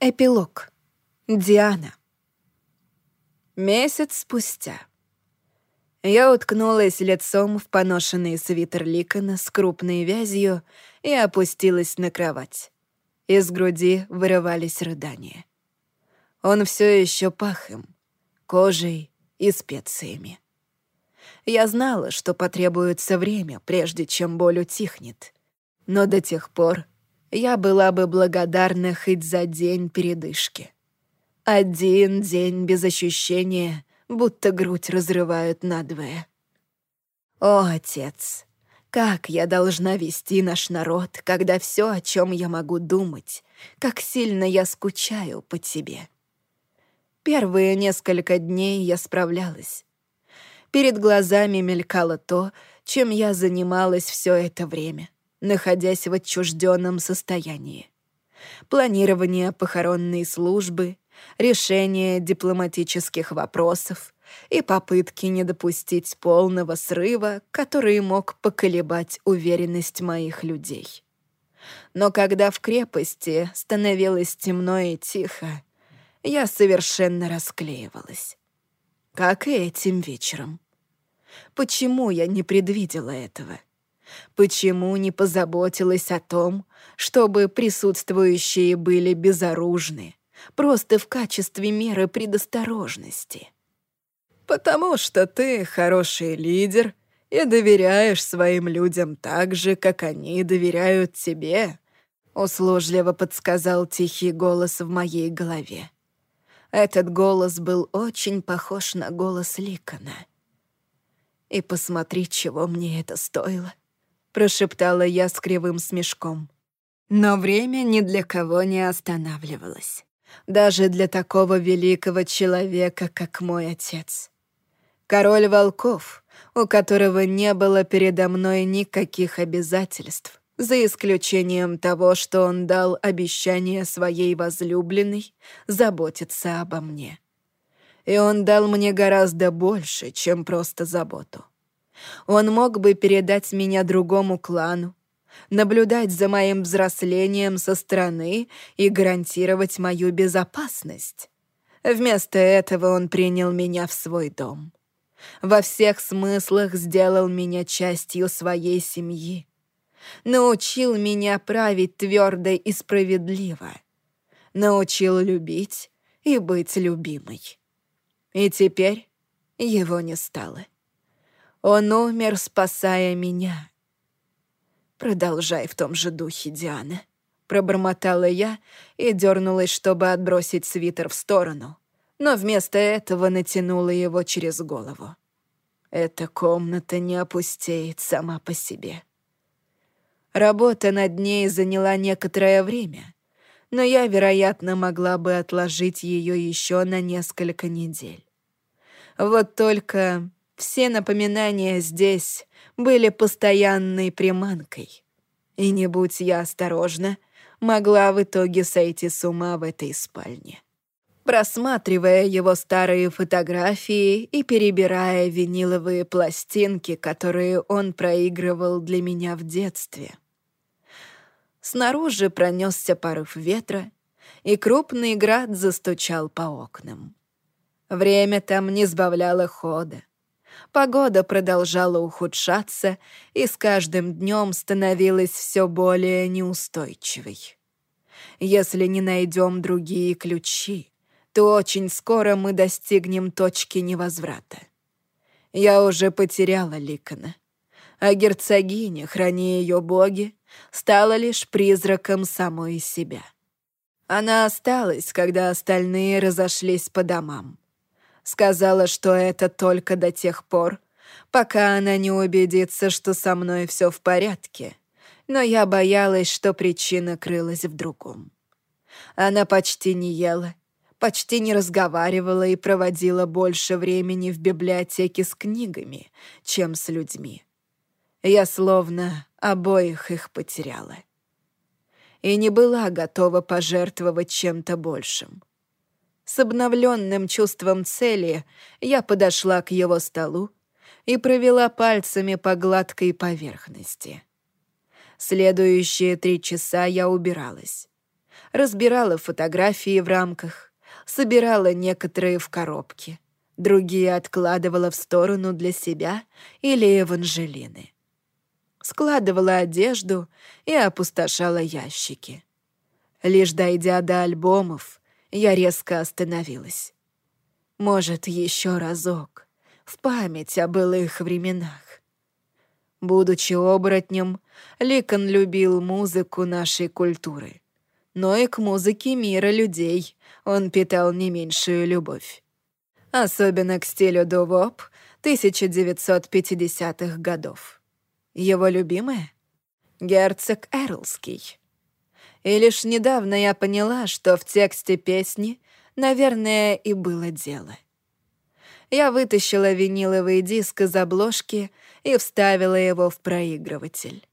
Эпилог. Диана. Месяц спустя. Я уткнулась лицом в поношенный свитер Ликона с крупной вязью и опустилась на кровать. Из груди вырывались рыдания. Он все еще пах им, кожей и специями. Я знала, что потребуется время, прежде чем боль утихнет. Но до тех пор я была бы благодарна хоть за день передышки. Один день без ощущения, будто грудь разрывают надвое. О, отец, как я должна вести наш народ, когда все, о чем я могу думать, как сильно я скучаю по тебе. Первые несколько дней я справлялась. Перед глазами мелькало то, чем я занималась все это время находясь в отчужденном состоянии. Планирование похоронной службы, решение дипломатических вопросов и попытки не допустить полного срыва, который мог поколебать уверенность моих людей. Но когда в крепости становилось темно и тихо, я совершенно расклеивалась. Как и этим вечером. Почему я не предвидела этого? Почему не позаботилась о том, чтобы присутствующие были безоружны, просто в качестве меры предосторожности? Потому что ты хороший лидер и доверяешь своим людям так же, как они доверяют тебе, услужливо подсказал тихий голос в моей голове. Этот голос был очень похож на голос Ликона. И посмотри, чего мне это стоило прошептала я с кривым смешком. Но время ни для кого не останавливалось. Даже для такого великого человека, как мой отец. Король волков, у которого не было передо мной никаких обязательств, за исключением того, что он дал обещание своей возлюбленной заботиться обо мне. И он дал мне гораздо больше, чем просто заботу. Он мог бы передать меня другому клану, наблюдать за моим взрослением со стороны и гарантировать мою безопасность. Вместо этого он принял меня в свой дом. Во всех смыслах сделал меня частью своей семьи. Научил меня править твердо и справедливо. Научил любить и быть любимой. И теперь его не стало. Он умер, спасая меня. Продолжай в том же духе, Диана. Пробормотала я и дернулась, чтобы отбросить свитер в сторону, но вместо этого натянула его через голову. Эта комната не опустеет сама по себе. Работа над ней заняла некоторое время, но я, вероятно, могла бы отложить ее еще на несколько недель. Вот только все напоминания здесь были постоянной приманкой. И не будь я осторожна, могла в итоге сойти с ума в этой спальне. Просматривая его старые фотографии и перебирая виниловые пластинки, которые он проигрывал для меня в детстве. Снаружи пронесся порыв ветра, и крупный град застучал по окнам. Время там не сбавляло хода. Погода продолжала ухудшаться и с каждым днем становилась все более неустойчивой. Если не найдем другие ключи, то очень скоро мы достигнем точки невозврата. Я уже потеряла Ликона, а герцогиня, храни ее боги, стала лишь призраком самой себя. Она осталась, когда остальные разошлись по домам. Сказала, что это только до тех пор, пока она не убедится, что со мной все в порядке. Но я боялась, что причина крылась в другом. Она почти не ела, почти не разговаривала и проводила больше времени в библиотеке с книгами, чем с людьми. Я словно обоих их потеряла. И не была готова пожертвовать чем-то большим. С обновленным чувством цели я подошла к его столу и провела пальцами по гладкой поверхности. Следующие три часа я убиралась. разбирала фотографии в рамках, собирала некоторые в коробки, другие откладывала в сторону для себя или Эванжелины. Складывала одежду и опустошала ящики. Лишь дойдя до альбомов, я резко остановилась. Может, еще разок, в память о былых временах. Будучи оборотнем, Ликон любил музыку нашей культуры. Но и к музыке мира людей он питал не меньшую любовь. Особенно к стилю дувоп 1950-х годов. Его любимая — герцог Эрлский. И лишь недавно я поняла, что в тексте песни, наверное, и было дело. Я вытащила виниловый диск из обложки и вставила его в проигрыватель.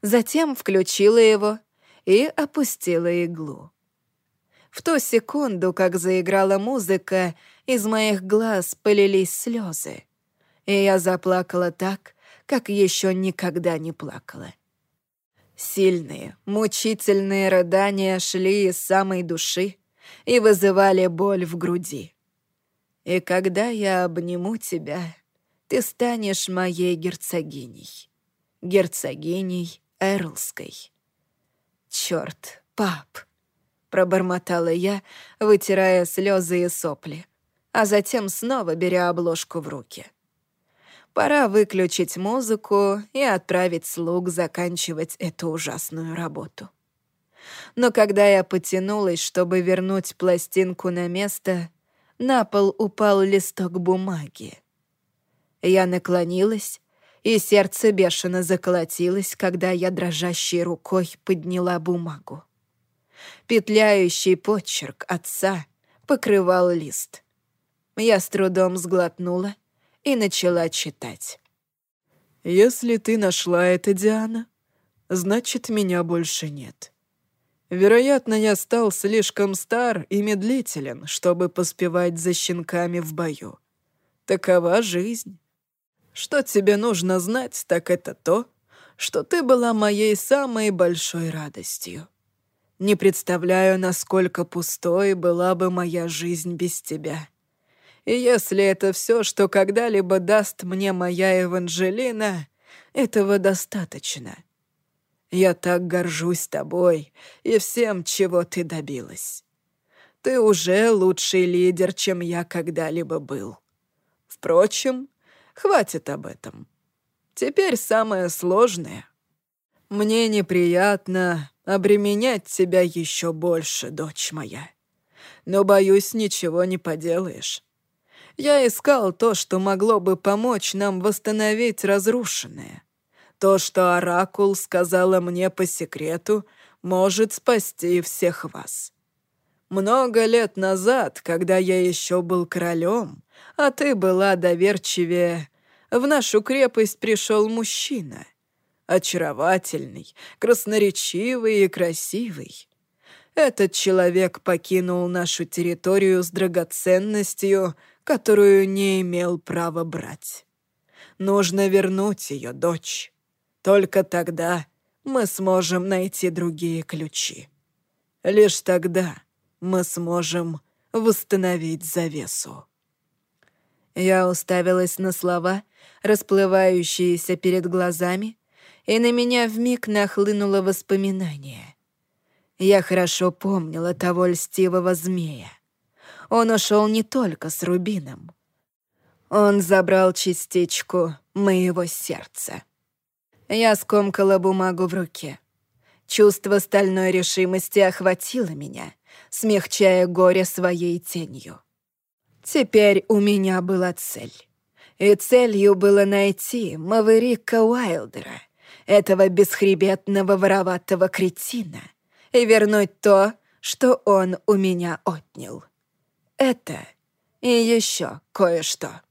Затем включила его и опустила иглу. В ту секунду, как заиграла музыка, из моих глаз полились слезы, и я заплакала так, как еще никогда не плакала. Сильные, мучительные рыдания шли из самой души и вызывали боль в груди. И когда я обниму тебя, ты станешь моей герцогиней. Герцогиней Эрлской. Черт, пап, пробормотала я, вытирая слезы и сопли, а затем снова беря обложку в руки. Пора выключить музыку и отправить слуг заканчивать эту ужасную работу. Но когда я потянулась, чтобы вернуть пластинку на место, на пол упал листок бумаги. Я наклонилась, и сердце бешено заколотилось, когда я дрожащей рукой подняла бумагу. Петляющий почерк отца покрывал лист. Я с трудом сглотнула и начала читать. «Если ты нашла это, Диана, значит, меня больше нет. Вероятно, я стал слишком стар и медлителен, чтобы поспевать за щенками в бою. Такова жизнь. Что тебе нужно знать, так это то, что ты была моей самой большой радостью. Не представляю, насколько пустой была бы моя жизнь без тебя. И если это все, что когда-либо даст мне моя Эванжелина, этого достаточно. Я так горжусь тобой и всем, чего ты добилась. Ты уже лучший лидер, чем я когда-либо был. Впрочем, хватит об этом. Теперь самое сложное. Мне неприятно обременять тебя еще больше, дочь моя. Но, боюсь, ничего не поделаешь. Я искал то, что могло бы помочь нам восстановить разрушенное. То, что Оракул сказала мне по секрету, может спасти всех вас. Много лет назад, когда я еще был королем, а ты была доверчивее, в нашу крепость пришел мужчина. Очаровательный, красноречивый и красивый. Этот человек покинул нашу территорию с драгоценностью, которую не имел права брать. Нужно вернуть ее, дочь. Только тогда мы сможем найти другие ключи. Лишь тогда мы сможем восстановить завесу. Я уставилась на слова, расплывающиеся перед глазами, и на меня вмиг нахлынуло воспоминание. Я хорошо помнила того льстивого змея. Он ушел не только с рубином. Он забрал частичку моего сердца. Я скомкала бумагу в руке. Чувство стальной решимости охватило меня, смягчая горе своей тенью. Теперь у меня была цель. И целью было найти Маверика Уайлдера, этого бесхребетного вороватого кретина, и вернуть то, что он у меня отнял это и еще кое-что.